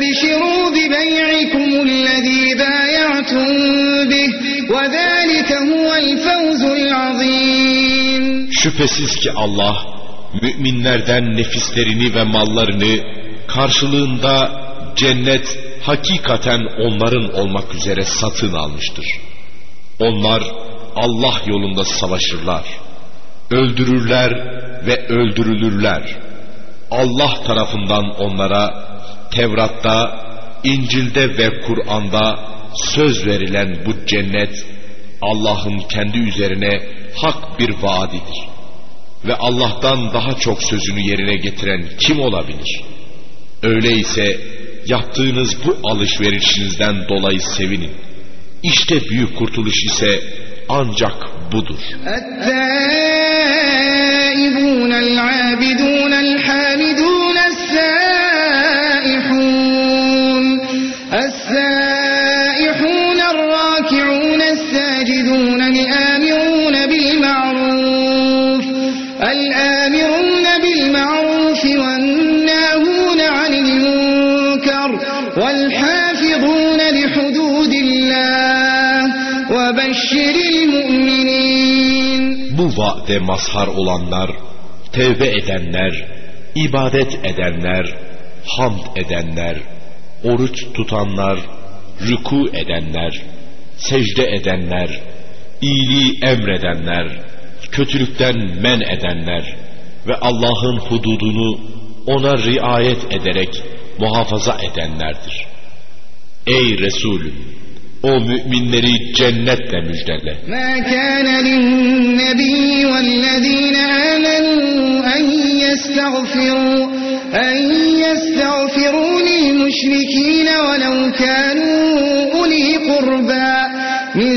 فاستبشروا ببيعكم الذي بايعتم به وذلك هو الفوز العظيم Şüphesiz ki Allah müminlerden nefislerini ve mallarını karşılığında cennet hakikaten onların olmak üzere satın almıştır. Onlar Allah yolunda savaşırlar, öldürürler ve öldürülürler. Allah tarafından onlara Tevrat'ta, İncil'de ve Kur'an'da söz verilen bu cennet Allah'ın kendi üzerine hak bir vaadidir. Ve Allah'tan daha çok sözünü yerine getiren kim olabilir? Öyleyse yaptığınız bu alışverişinizden dolayı sevinin. İşte büyük kurtuluş ise ancak budur. Bu vaade mazhar olanlar, tevbe edenler, ibadet edenler, hamd edenler, oruç tutanlar, rüku edenler, secde edenler, iyiliği emredenler, kötülükten men edenler ve Allah'ın hududunu ona riayet ederek muhafaza edenlerdir. Ey Resulüm! O müminleri cennetle müjdele. ما كان للنبي والذين آمنوا أن يستغفروا أن يستغفروا للمشركين ولو كانوا أولي قربى من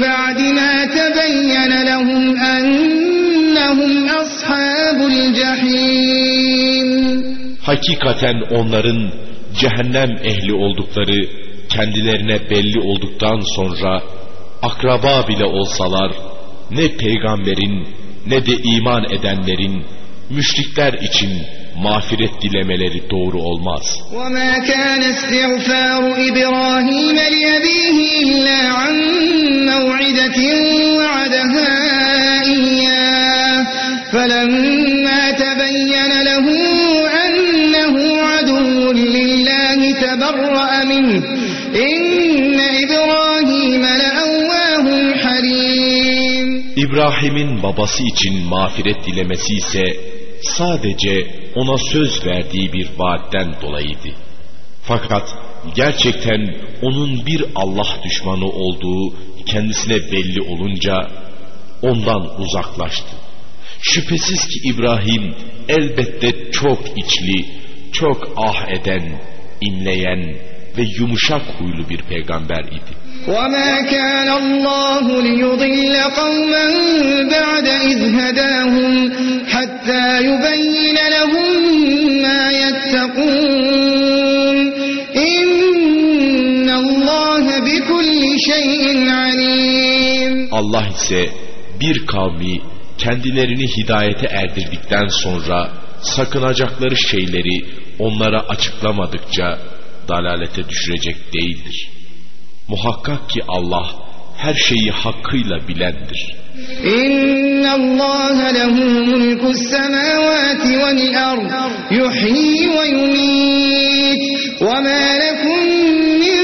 بعد ما تبين لهم أنهم أصحاب الجحيم Hakikaten onların cehennem ehli oldukları kendilerine belli olduktan sonra akraba bile olsalar ne peygamberin ne de iman edenlerin müşrikler için mağfiret dilemeleri doğru olmaz. وما كان استغفار إبراهيم لأبيه إلا عن موعدة وعدها إياه فلما تبين له أنه عدو لله تبرأ منه İbrahim'in babası için mağfiret dilemesi ise sadece ona söz verdiği bir vaatten dolayıydı. Fakat gerçekten onun bir Allah düşmanı olduğu kendisine belli olunca ondan uzaklaştı. Şüphesiz ki İbrahim elbette çok içli, çok ah eden, inleyen ve yumuşak huylu bir peygamber idi. وما كان الله ليضل قوما بعد إذ هداهم حتى يبين لهم ما يتقون إن الله بكل شيء عليم Allah ise bir kavmi kendilerini hidayete erdirdikten sonra sakınacakları şeyleri onlara açıklamadıkça dalalete düşürecek değildir. Muhakkak ki Allah her şeyi hakkıyla bilendir. İnna Allah lehu mulku semawati vel ard yuhyi ve yumit ve ma lekum min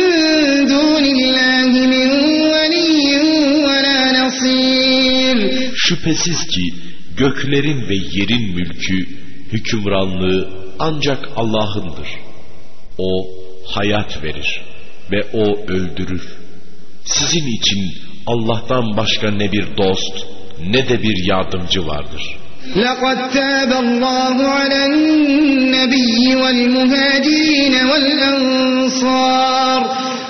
dunillahi min veliyyin ve la nasir. Şüphesiz ki göklerin ve yerin mülkü, hükümranlığı ancak Allah'ındır. O hayat verir ve o öldürür. Sizin için Allah'tan başka ne bir dost ne de bir yardımcı vardır. لقد تاب الله على النبي والمهاجرين والأنصار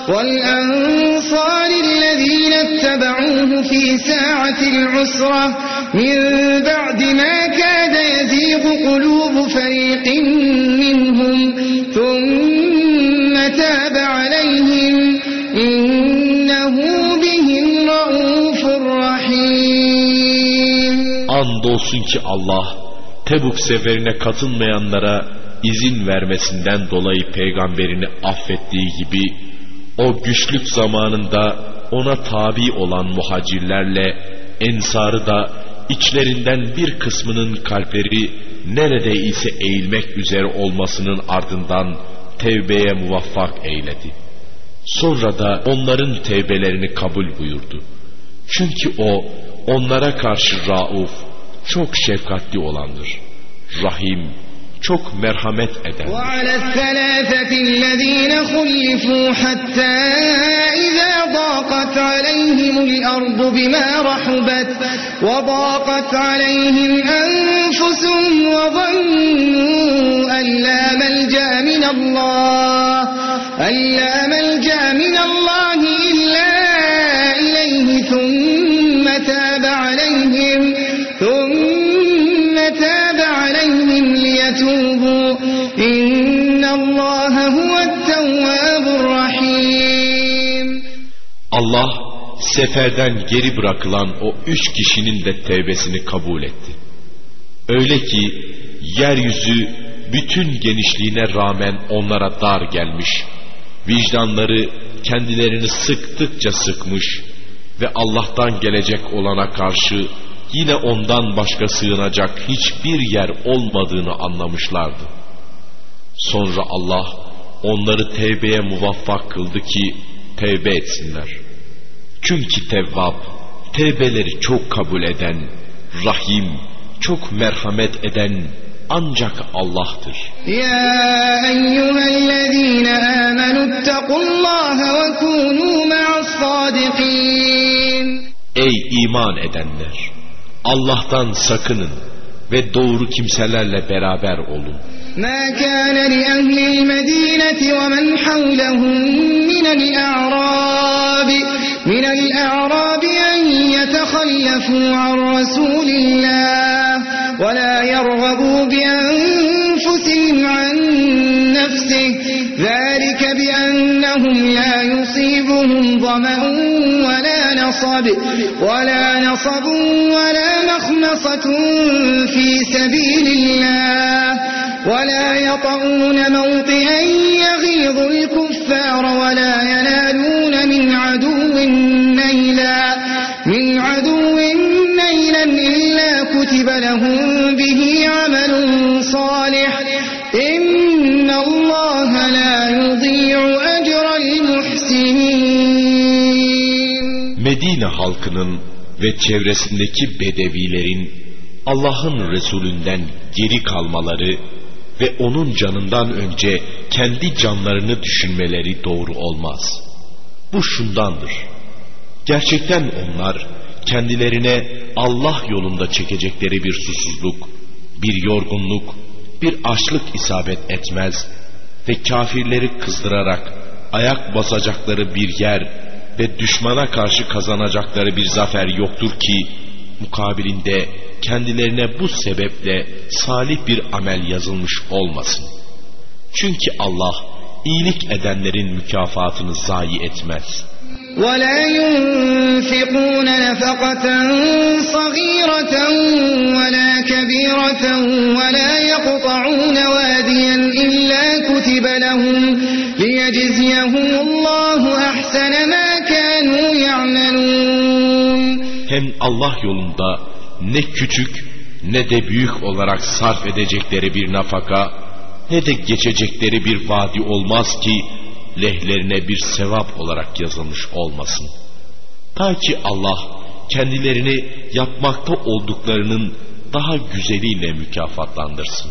والأنصار الذين اتبعوه في ساعة العسرة من بعد ما كاد يزيغ قلوب فريق Andolsun ki Allah Tebuk seferine katılmayanlara izin vermesinden dolayı peygamberini affettiği gibi o güçlük zamanında ona tabi olan muhacirlerle ensarı da içlerinden bir kısmının kalpleri neredeyse eğilmek üzere olmasının ardından tevbeye muvaffak eyledi. Sonra da onların tevbelerini kabul buyurdu. Çünkü o onlara karşı rauf, çok şefkatli olandır. Rahim, çok merhamet eden. وعلى الثلاثة الذين خلفوا حتى إذا ضاقت عليهم الأرض بما رحبت وضاقت عليهم أنفسهم وظنوا أن لا ملجأ من الله أن لا ملجأ من الله إلا إليه ثم Allah seferden geri bırakılan o üç kişinin de tevbesini kabul etti. Öyle ki yeryüzü bütün genişliğine rağmen onlara dar gelmiş, vicdanları kendilerini sıktıkça sıkmış ve Allah'tan gelecek olana karşı yine ondan başka sığınacak hiçbir yer olmadığını anlamışlardı. Sonra Allah onları tevbeye muvaffak kıldı ki tevbe etsinler. Çünkü Tevvab, tevbeleri çok kabul eden, Rahim, çok merhamet eden ancak Allah'tır. Ya eyyühellezine amenüttekullaha ve kûnû me'as-sâdikîn. Ey iman edenler! Allah'tan sakının ve doğru kimselerle beraber olun. ما كان لأهل المدينة ومن حولهم من الأعراب من الأعراب أن يتخلفوا عن رسول الله ولا يرغبوا بأنفسهم عن نفسه. ذلك بأنهم لا يصيبهم ظمأ ولا نصب ولا نصب ولا مخمصة في سبيل الله. ولا يطؤون موطئا يغيظ الكفار ولا ينالون من عدو نيلا من عدو نيلا إلا كتب لهم به عمل صالح إن الله لا يضيع أجر المحسنين Medine halkının ve çevresindeki bedevilerin Allah'ın Resulünden geri kalmaları ve onun canından önce kendi canlarını düşünmeleri doğru olmaz. Bu şundandır. Gerçekten onlar kendilerine Allah yolunda çekecekleri bir susuzluk, bir yorgunluk, bir açlık isabet etmez ve kafirleri kızdırarak ayak basacakları bir yer ve düşmana karşı kazanacakları bir zafer yoktur ki mukabilinde kendilerine bu sebeple salih bir amel yazılmış olmasın. Çünkü Allah iyilik edenlerin mükafatını zayi etmez. ولا ينفقون نفقة صغيرة ولا كبيرة ولا يقطعون واديا إلا كتب لهم ليجزيهم الله أحسن ما كانوا يعملون Hem Allah yolunda ne küçük ne de büyük olarak sarf edecekleri bir nafaka ne de geçecekleri bir vadi olmaz ki lehlerine bir sevap olarak yazılmış olmasın. Ta ki Allah kendilerini yapmakta olduklarının daha güzeliyle mükafatlandırsın.